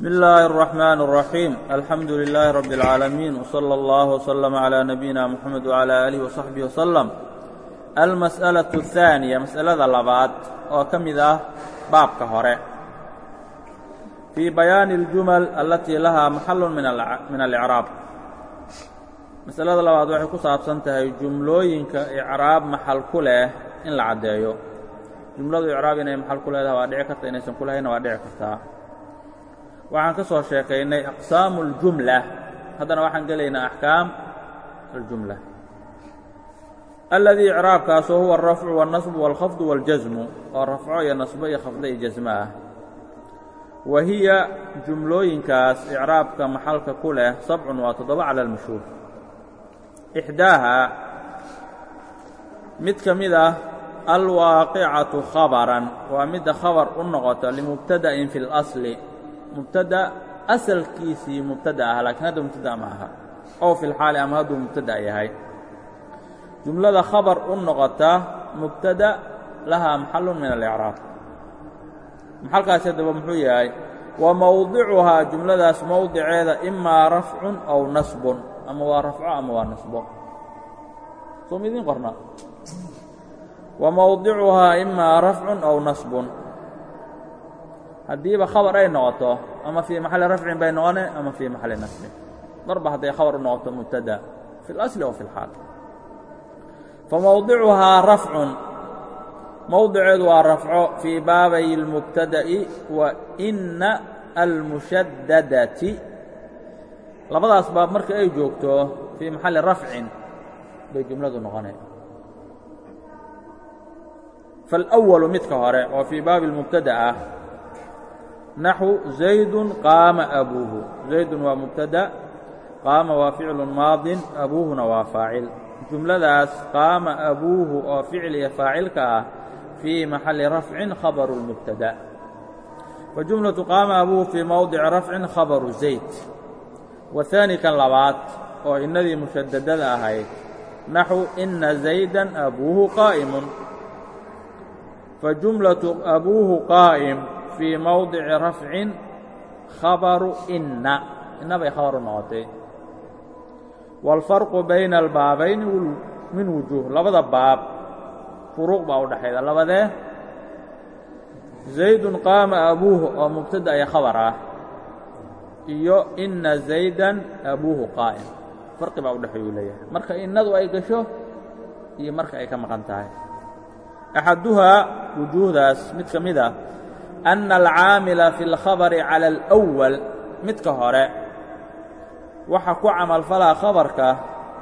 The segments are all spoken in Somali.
بسم الله الرحمن الرحيم الحمد لله رب العالمين وصلى الله وسلم على نبينا محمد وعلى آله وصحبه وسلم المسألة الثانية مسألada labaad oo ka mid ah baabka hore في بيان الجمل التي لها محل من الإعراب masalada labaad waxay ku saabsan tahay jumlooyinka icraab maxal ku leh in la caddeeyo jumladu icraab inay maxal ku leedahay waa dhici karta inaysan ku lahayna waa dhici kartaa waxaan ka soo sheekaynay aqsaamu اljumla haddana waxaan gelaynaa axkaam aljumla aladii icraabkaasoo huwa alrafcu wاlnasbu wاlkhafdu wاljasmu oo rafco iyo nasbo iyo khafdo iyo jasmo ah wa hiya jumlooyinkaas icraabka maxalka ku leh sabcun waa toddoba cala almashhuur ixdaahaa mid ka mid ah alwaaqicatu khabaran waa midda khabar u noqota limubtada'in fi اlasli mubtada asalkiisii mubtada ah laakiin hadda mubtada ma aha. Ow fi lxaali ama hadduu mubtada yahay. Jumlada khabar u noqota mubtada lahaa maxalun min alicraab maxalkaasi haddaba muxuu yahay wa mowdicuhaa jumladaas mowdiceeda imaa rafcun aw nasbun. Ama waa rafco ama waa nasbo. Soo ma idiin qorna? Wa mowdicuhaa imaa rafcun aw nasbun. Haddiiba khabar ay noqoto ama fii maxalli rafcin bay noqone ama fii maxalli nasbin marba hadday khabar u noqoto mubtada fi اlasli aw fi اlxaal famowdicuhaa rafcun mowdiceedu waa rafco fii baabay اlmubtada'i wa ina almushaddadati labadaas baab marka ay joogto fii maxalli rafcin bay jumladu noqonay faاlأwalu midka hore oo fii baabi اlmubtada ah naxو زaydun qaama abuuhu zaydun waa mubtada qaama waa ficlu maadin abuuhuna waa faacil jumladaas qaama abuuhu oo ficil iyo faacilka ah fii maxalli rafcin khabaru اlmubtada fajumlaةu qaama abuuhu fii mowdici rafcin khabaru zayd wahaani kan labaad oo innadii mushadadada ahayd naxو ina zayda abuuhu qaa'imun fajumlaةu abuuhu qaa'im fii mowdici rafcin khabaru inna. Inna bay khabar u noqotay wاlfarqu bayna albaabayni min wujuuh. Labada baab furuuq baa u dhexayda labadee zaydun qaama abuuhu oo mubtada iyo khabar ah iyo inna zaydan abuuhu qaa'im. Farqi baa u dhexeeyuu leeyahay. Marka innadu ay gasho iyo marka ay ka maqan tahay. Axaduhaa wujuuhdaas mid ka mid ah أن الcاamila في الkhabر عalى الأول midka hore waxa ku camal falaa khabarka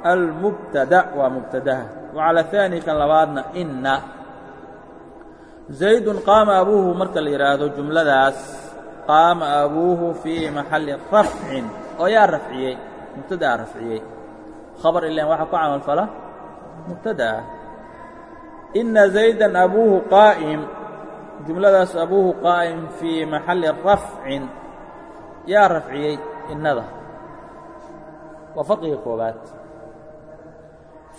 almubtada waa mubtadaha وعalى الثاني kan labaadna ina زayd qaama abuuhu marka la yidhaahdo jumladaas qaama abuuhu fii maxali rafcin oo yaa rafciyey mubtadaa rafciyey khabar ilan waxa ku camal fala mubtadaah ina زayda abuuhu qaa'm jumladaas abuuhu qaa'im fii maxalli rafcin yaa rafciyey innada waa farqiga koobaad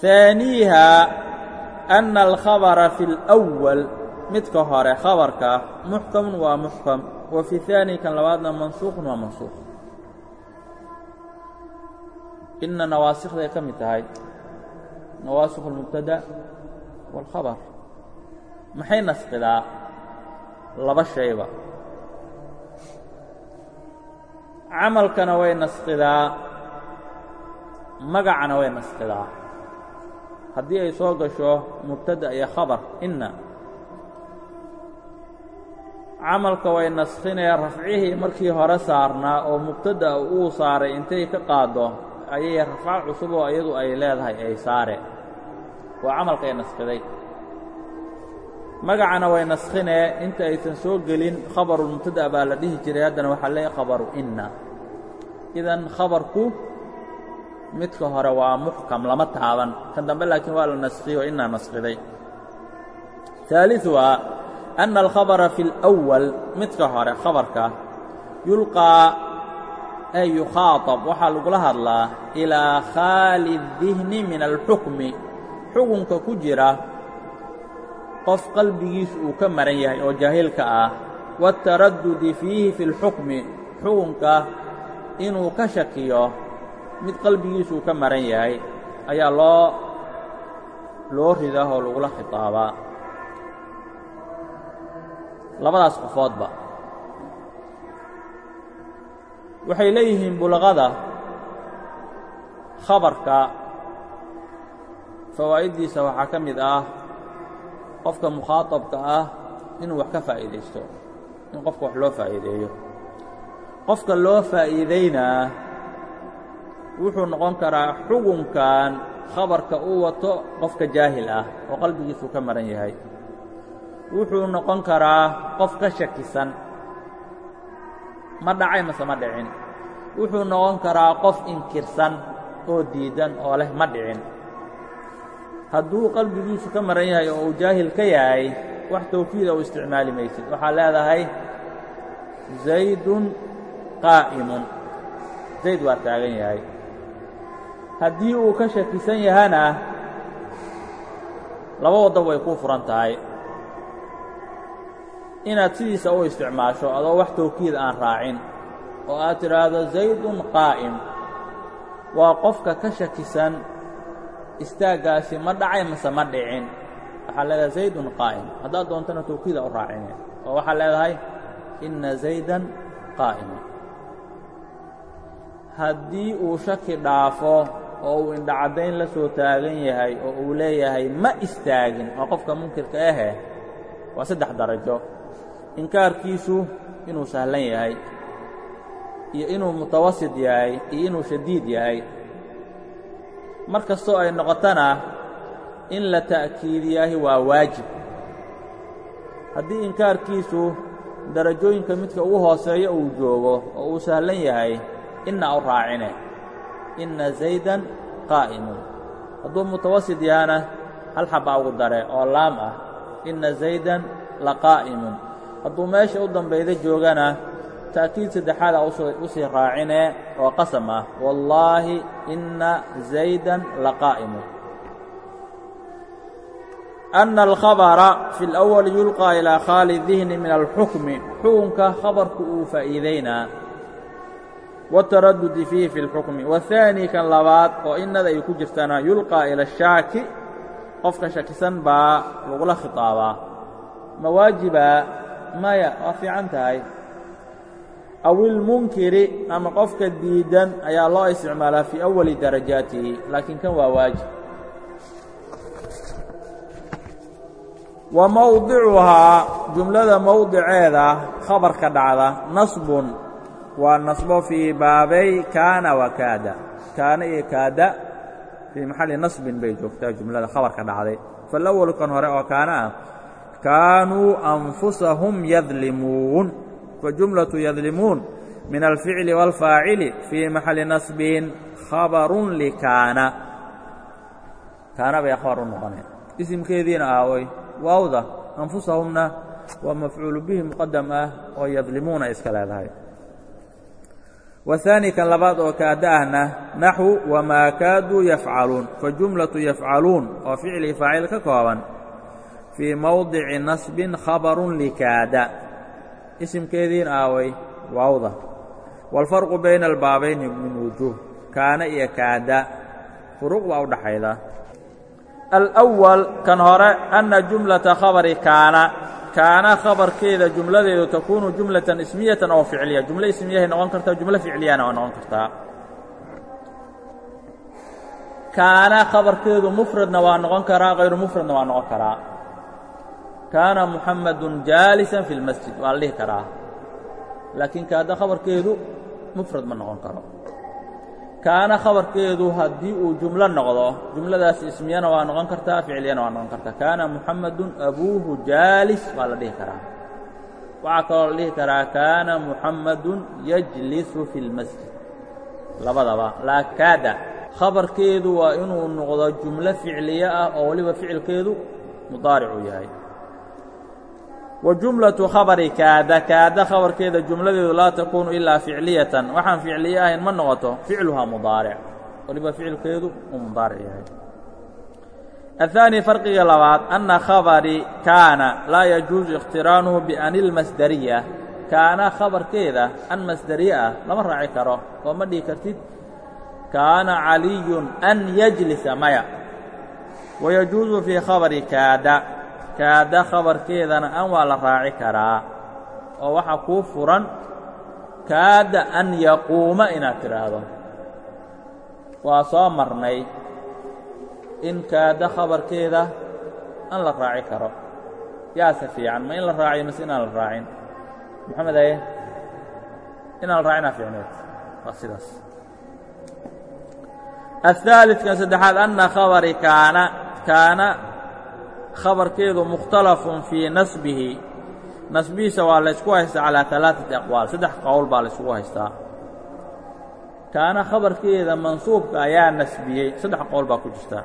ثaaniiha أna alkhabara fi اlأwal midka hore khabarka muxkamun waa muxkam wa fi ثaani kan labaadna mansuuqun waa mansuuq ina nawaasikday ka mid tahay nawaasikh اlmubtada wاlkhabar maxay nasqidaa laba shayba. Camalkana way nasqidaa magacana way nasqidaa haddii ay soo gasho mubtada iyo khabar inna. Camalka way naskhinee rafcihii markii hore saarnaa oo mubtada uu saaray intay ka qaaddo ayay rafco cusub oo iyadu ay leedahay ay saare. Waa camalka ay naskhiday magacana way naskhinee inta aysan soo gelin khabarulmubtada baa la dhihi jiray haddana waxaa leeyahy khabaru inna idan khabarku midka hore waa muxkam lama taaban kan dambe laakiin waa la naskhiyo inaa naskhiday ثaaliثuha أna alkhabara fi اlأwal midka hore khabarka yulqaa ay yukhaaطab waxaa lagula hadlaa ilaa khaali الdihni min alxukmi xukunka ku jira qof qalbigiisu uu ka maran yahay oo jaahilka ah waاtaradudi fiihi fi اlxukmi xukunka inuu ka shakiyo mid qalbigiisu uu ka maran yahay ayaa loo loo ridaa oo lagula khitaabaa. Labadaas qofoodba. Waxay leeyihiin bulaqada khabarka fawaa'iddiisa waxaa ka mid ah qofka mukhaaطabka ah inuu wax ka faa'iidaysto in qofka wax loo faa'iideeyo. Qofka loo faa'iidaynaa wuxuu noqon karaa xugunkan khabarka uu wato qofka jaahil ah oo qalbigiisuu ka maran yahay. Wuxuu noqon karaa qof ka shakisan ma dhacay mase ma dhicin. Wuxuu noqon karaa qof inkirsan oo diidan oo leh ma dhicin hadduu qalbigiisu ka maran yahay oo uu jaahil ka yahay wax tawkiida u isticmaali maysid. Waxaa leedahay zaydun qaa'imun. Zayd waa taagan yahay. Haddii uu ka shakisan yahana laba waddaba way kuu furan tahay. Inaad sidiisa u isticmaasho adoo wax tawkiid aan raacin oo aad tidhaahdo zaydun qaa'im. Waa qofka ka shakisan istaaggaasi ma dhacay mase ma dhicin. Waxaa leedahay zaydun qaa'im. Haddaad doontana tawkiida u raacine. Oo waxaa leedahay inna zaydan qaa'imun haddii uu shaki dhaafo oo uu indhacaddayn la soo taagan yahay oo uu leeyahay ma istaagin. Waa qofka munkirka ahe waa saddex darajo. Inkaarkiisu inuu sahlan yahay iyo inuu mutawasit yahay iyo inuu shadiid yahay mar kastoo ay noqotona in la ta'kiidiyaahi waa waajib. Haddii inkaarkiisu darajooyinka midka ugu hooseeya uu joogo oo uu sahlan yahay inna u raacine. Inna zaydan qaa'imun. Hadduu mutawasit yahana hal xabaa ugu dare oo laam ah. Inna zaydan la qaa'imun. Hadduu meesha u dambayda joogana taakiid saddexaada u sii raacinee oo qasam ah. Wallaahi inna zaydan laqaa'imu anna alkhabara fi alawali yulqaa ilaa khaali dihni min alxukmi xukunka khabarku uu faa'iidaynaa wataradudi fiihi fi اlxukmi wahaani kan labaad oo innada ay ku jirtaana yulqaa ila ashaaki qofka shakisan baa lagula khiطaabaa ma waajibaa? Maya waa fiican tahay aw ilmunkiri ama qofka diidan ayaa loo isticmaalaa fii awali darajaatihi laakiin kan waa waajib. Wa mowdicuhaa jumlada mowdiceeda khabarka dhacda nasbun waa nasbo fii baabay kaana wa kaada. Kaana iyo kaada fii maxalli nasbin bay joogtaa jumlada khabarka dhacday. Faalawalu kan hore oo kaana ah kaanuu anfusahum yadlimuun fajumlaةu yadlimuun min alficli wاlfaacili fii maxalli nasbin khabarun likaana kaana bay khabar u noqoneen isimkeediina aaway waawda anfusahumna waa mafcuulu bihi muqadam ah oo yadlimuuna iska leedahay wahaani kan labaad oo kaada ahna naxwu wamaa kaaduu yafcaluun fajumlaةu yafcaluun oo ficlii faacil ka kooban fii mowdici nasbin khabarun likaada isimkeediina aaway waawda. Wاlfarqu bayna albaabayni min wujuuh kaana iyo kaada. Furuuq baa u dhaxayda. Alأwal kan hore anna jumlata khabari kaana. Kaana khabarkeeda jumladeedu takuunu jumlatan ismiyatan oo ficliya. Jumlo ismiyahay noqon kartaa jumlo ficliyana waa noqon kartaa kaana khabarkeedu mufradna waa noqon karaa hayru mufradna waa noqon karaa kaana muxamadun jaalisan fi اlmasjid waa la dhihi karaa. Laakiin kaada khabarkeedu mufrad ma noqon karo. Kaana khabarkeedu haddii uu jumlo noqdo jumladaas ismiyana waa noqon kartaa ficliyana waa noqon kartaa. Kaana muxamadun abuuhu jaalis waa la dhihi karaa. Waxaa kaloo la dhihi karaa kaana muxamadun yajlisu fi اlmasjid labadaba. Laakaada khabarkeedu waa inuu noqdo jumlo ficliye ah oo weliba ficilkeedu mudaaricuu yahay wa jumlatu khabari kaada kaada khabarkeeda jumladeedu laa takuunu ilaa ficliyatan waxaan ficliye ahayn ma noqoto ficluhaa mudaaric weliba ficilkeedu uu mudaaric yahay aلثaanي farqiga labaad anna khabari kaana laa yajuuزu اkhtiraanuhu biani اlmasdariya kaana khabarkeeda an masderiye ah lama raaci karo oo ma dhihi kartid kaana caliyun an yajlisa maya wayajuusu fii khabari kaada kaada khabarkeedana an waa la raaci karaa oo waxaa kuu furan kaada an yaquuma inaad tidhaahdo waa soo marnay in kaada khabarkeeda an la raaci karo yaase fiican ma in la raaciyo mise inaan la raacin moxamed aye inaan la raacinaa fiicneed waa sidaas الثالثkan saddexaad أنa khabari kaana kaana khabarkeedu mukhtalafun fii nasbihi. Nasbihiisa waa laysku haystaa calaa alaaati aqwaal. Saddex qowl baa laysugu haystaa. Kaana khabarkeeda mansuubka ayaa nasbiyey. Saddex qowl baa ku jirta.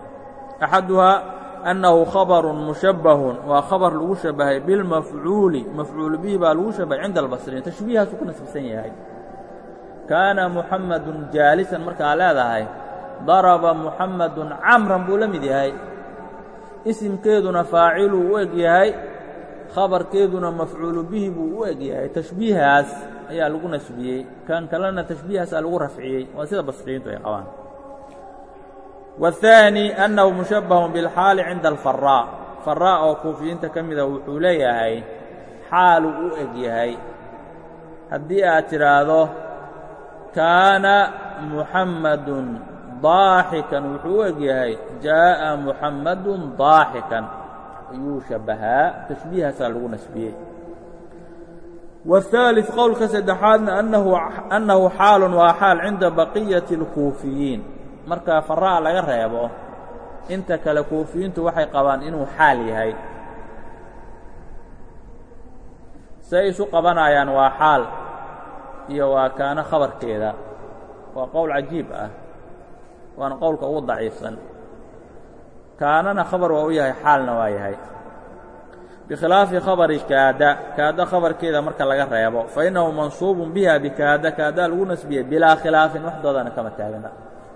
Axaduhaa annahu khabarun mushabbahun. Waa khabar lagu shabbahay bilmafcuuli. Mafcuul bihi baa lagu shabbahay cinda albasriin. Tashbiihaasu ku nasbisan yahay. Kaana muxammadun jaalisan. Markaa leedahay daraba muxammadun camran buu la mid yahay isimkeeduna faaciluu u eg yahay khabarkeeduna mafcuulu bihi buu u eg yahay tashbiihaas ayaa lagu nasbiyey kan kalena tashbiihaasaa lagu rafciyey waa sida basriyiintu ay qabaan والثاني أنه مشبه بالxاaل عinda الفراء فراء oo kuufiyiinta ka mida wuxuu leeyahay xaalu u eg yahay haddii aad tidhaahdo كاana محaمد ضاaxiكا wuxuu u eg yahay جاءa محaمد ضاaxiكا ayuu shabahaa تشhبيihaasaa lagu nasbiyey والثالث qowlka saddexaadna أنahu xاal waa xاal cinda baقية الكوufiyiin marka faraa laga reebo inta kale kuufiyiintu waxay qabaan inuu xaal yahay say isu qabanayaan waa xaal iyo waa kaano khabarkeeda waa qowl cajiib ah waana qowlka ugu daciifsan kaanana khabar waa u yahay xaalna waa yahay bikhilaafi khabari kaada kaada khabarkeeda marka laga reebo fainnahu mansuubun biha bikaada kaadaa lagu nasbiyey bilaa khilaafin waxdoodana kama taagna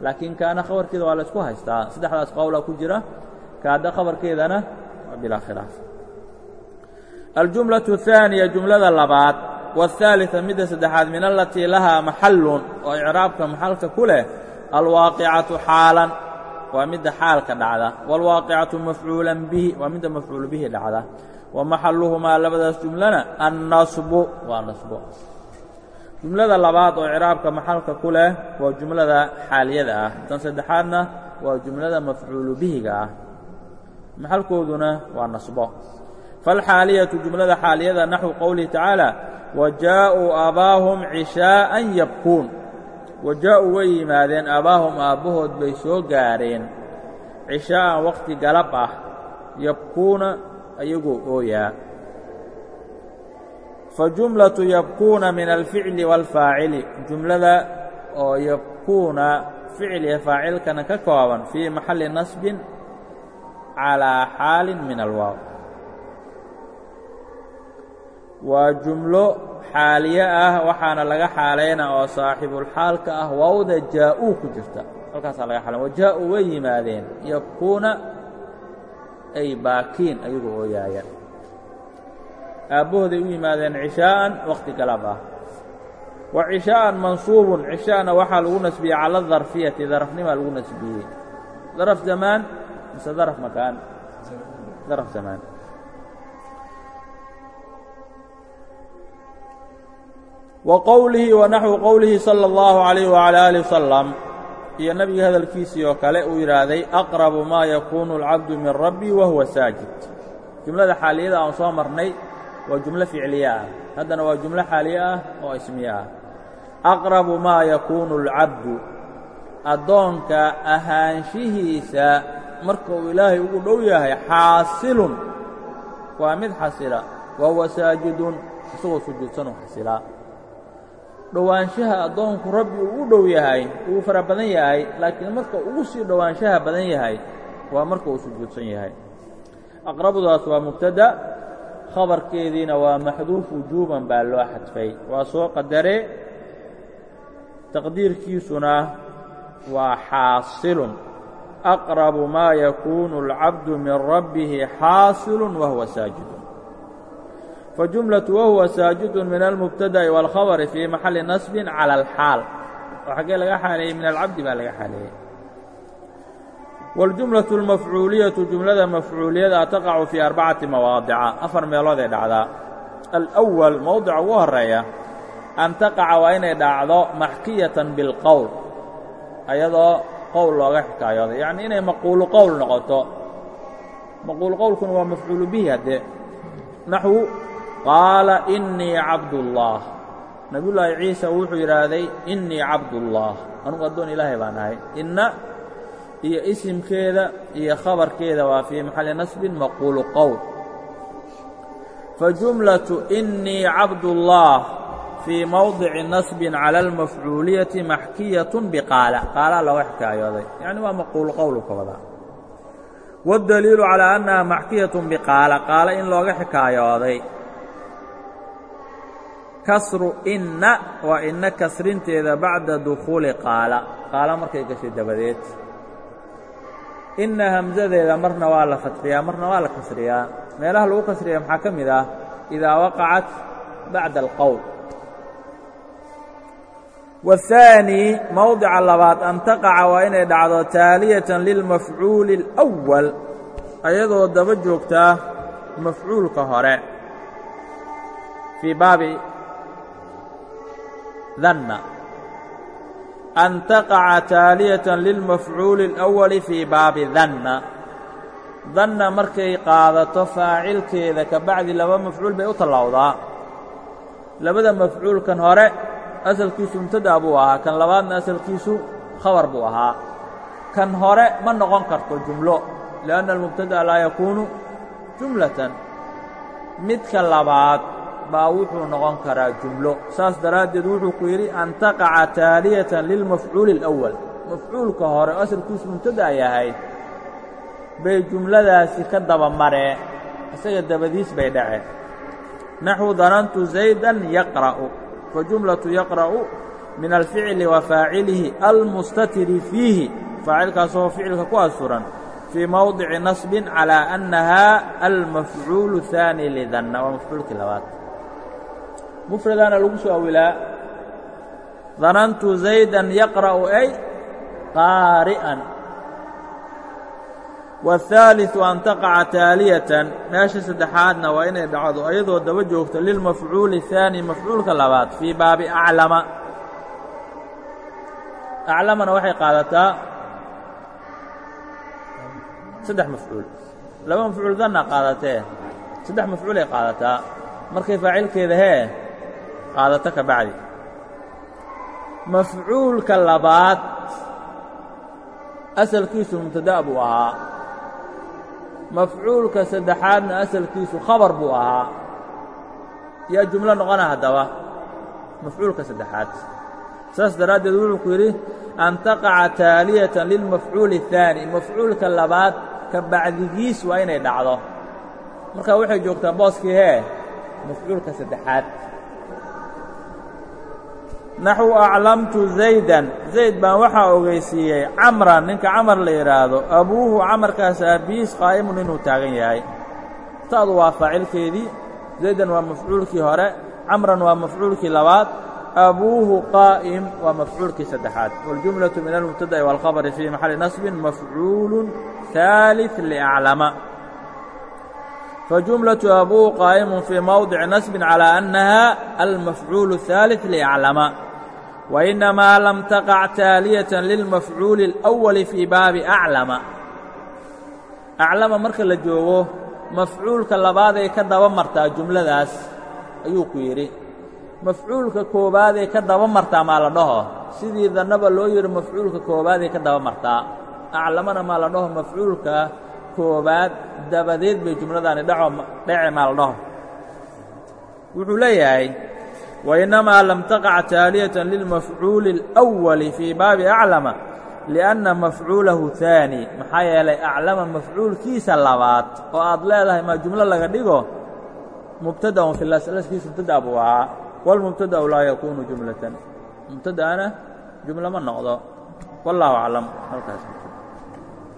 laakiin kaana khabarkeeda waa la isku haystaa saddexdaas qowlaa ku jira kaada khabarkeedana waa bilaa khilaaf aljumlaة الثaaniya jumlada labaad والثaaliثa midda saddexaad min alatii lahaa maxalun oo icraabka maxalka ku leh alwaaqicatu xaalan waa midda xaalka dhacda. wاlwaaqicatu mafcuula bihi waa midda mafcuul bihi dhacda. wa maxaluhumaa labadaas jumlana annasbu waa nasbo jumlada labaad oo icraabka maxalka ku leh waa jumlada xaaliyada ah. Tan saddexaadna waa jumlada mafcuulu bihiga ah. maxalkooduna waa nasbo falxaaliyatu jumlada xaaliyada naxwu qowlihi tacaala wa jaa'uu aabaahum cishaa'an yabkuun wa jaa'uu way yimaadeen aabaahum aabbahood bay soo gaareen. Cishaa'an waqti galab ah yabkuuna ayagoo ooyaa. Fajumlatu yabkuuna min alficli wاlfaacili jumlada oo yabkuuna ficil iyo faacilkana ka kooban fii maxalli nasbin calىa xaalin min alwaaw waa jumlo xaaliye ah waxaana laga xaalayna oo saaxibulxaalka ah waawda jaa'uu ku jirta. Halkaasaa laga xaalayn wajaa'uu way yimaadeen yabkuuna ay baakiin ayagoo ooyaaya aabbahooday u yimaadeen cishaa'an wakhti galab ah. Wa cishaa'an mansuubun cishaa'na waxaa lagu nasbiyey cala darfiyati darafnimaa lagu nasbiyey. Daraf zamaan mise daraf makaan? Daraf zamaan wa qowlihi wa naxwu qowlihi sala allahu calayh wacala aalih wasalam iyo nebiga hadalkiisii oo kale uu yidhaahday aqrabu maa yakuunu alcabdu min rabbi wa huwa saajid. Jumlada xaaliyada aan soo marnay waa jumlo ficliye ah. Haddana waa jumlo xaaliye ah oo ismiye ah. Aqrabu maa yakuunu alcabdu addoonka ahaanshihiisa marka uu ilaahay ugu dhow yahay xaasilun. Waa mid xasila. Wa saajidun. Isagoo sujuudsanuu xasilaa dhowaanshaha addoonku rabbi uu u dhow yahay wuu fara badan yahay laakiin marka ugu sii dhowaanshaha badan yahay waa marka uu sujuudsan yahay. Aqrabudaas waa mubtada khabarkeediina waa maxduuf wujuuban baa loo xadfay. Waa soo qadare taqdiirkiisuna waa xaasilun. Aqrabu maa yakuunu alcabdu min rabbihi xaasilun wa huwa saajidun fajumlaةu wahuwa saajidun min almubtada'i wاlkhabri fii maxali nasbin calى اlxaal oo xaggee laga xaaleeyey min alcabdi baa laga xaaleeyey wاljumlaة اlmafcuuliyatu jumlada mafcuuliyada taqacu fii arbacati mawaadica afar meelood ay dhacdaa alأwal mowdica ugu horeeya an taqaca waa inay dhacdo maxkiyatan biاlqowl ayadoo qowl looga xikaayooday yacni inay maquulu qowl noqoto maquulu qowlkuna waa mafcuulu bihi haddee naxwu qaala innii cabdullaah nebiyullaahi ciisa wuxuu yidhaahday innii cabdullaah anugu addoon ilaahay baan ahay. Inna iyo isimkeeda iyo khabarkeeda waa fii maxalli nasbin maquulu qowl. Fajumlatu innii cabdullaah fii mowdici nasbin cala almafcuuliyati maxkiyatun biqaala. Qaalaa looga xikaayooday yacni waa maquulu qowlu ka wadaa. Waاdaliilu annaha maxkiyatun biqaala. Qaala in looga xikaayooday kasru inna waa inna kasrinteeda bacda dukhuuli qaala. Qaala markay gashay dabadeed. Inna hamsadeeda marna waa la fadxiyaa marna waa la kasriyaa. Meelaha lagu kasriya maxaa ka mid ah? Idaa waqacat bacda alqowl wahaani mowdica labaad an taqaca waa inay dhacdo taaliyatan lilmafcuuli اlأwal ayadoo daba joogtaa mafcuulka hore. Fii baabi dhanna. An taqaca taaliyatan lilmafcuuli اlأwali fii baabi dhanna. Dhanna markay qaadato faacilkeeda ka bacdi laba mafcuul bay u tallaawdaa labada mafcuulkan hore asalkiisu mubtadaa buu ahaa kan labaadna asalkiisu khabar buu ahaa. Kan hore ma noqon karto jumlo li'anna almubtada'a laa yakuunu jumlatan. Midka labaad baa wuxuu noqon karaa jumlo saas daraaddeed wuxuu ku yidhi an taqaca taaliyatan lilmafcuuli الأwal mafcuulka hore oo asalkiisu mubtada yahay bay jumladaasi ka daba maree isaga dabadiis bay dhaceen naxwu danantu zaydan yaqra'u fajumlaةu yaqra'u min alficli wa faacilihi almustatiri fiihi faacilkaasoo ficilka ku asuran fii mowdici nasbin calىa annahaa almafcuulu الثaani lidanna waa mafcuulkii labaad mufradaana lagu soo awilaa danantu zaydan yaqra'u ay qaari'an والثاaلiثu an taqaca taaliyatan meesha saddexaadna waa inay dhacdo ayadoo daba joogto lilmafcuuli الثaanي mafcuulka labaad fii baabi aclama aclamana waxay qaadataa saddex mafcuul laba mafcuul danna qaadatee saddex mafcuulay qaadataa markay faacilkeeda hee qaadato ka bacdi mafcuulka labaad asalkiisu mubtada' buu ahaa mafcuulka saddexaadna asalkiisu khabar buu ahaa yaa jumlo noqona haddaba mafcuulka saddexaad saas daraaddeed wuxuu ku yidhi an taqaca taaliyatan lilmafcuuli الثaani mafcuulka labaad ka bacdigiis waa inay dhacdo marka waxay joogtaa booskii hee mafcuulka saddexaad naxwu aclamtu zaydan zayd baan waxaa ogeysiiyey camran ninka camar la yidhaahdo abuuhu camarkaas aabiis qaa'imun inuu taagan yahay ta'du waa faacilkeedii zaydan waa mafcuulkii hore camran waa mafcuulkii labaad abuuhu qaa'im waa mafcuulkii saddexaad waاljumlaةu min almubtada'i wاlkhabri fii maxalli nasbin mafcuulu ثaaliث liaclama fajumlaةu abuuhu qaa'imun fii mowdici nasbin calىa annaha almafcuulu الثaaliث liaclama وإنما لم تقع تاaلية للمفعuuل الأول في baabi أعلم أعلمa marka la joogo mafcuulka labaaday ka daba martaa jumladaas ayuu ku yidhi mafcuulka koobaaday ka daba martaa maa la dhaho sidii dannaba loo yidhi mafcuulka koobaaday ka daba martaa aclamana maa la dhaho mafcuulka koobaad dabadeed bay jumladaani dhece maa la dhaho wuxuu leeyahay وإنما لم تقع تاaلية للمفعuuل الأول في baabi أعلم لأنa مفعuuلahu ثاني maxaa yeelay أعلمa مafcuulkiisa labaad oo aad leedahay ma jumlo laga dhigo مبتadأ في lskiisa مبتadأ buu ahaa والمبتadأ laa يkuن جuملaة مبتadأna جuمlo ma noqdo والله أعلم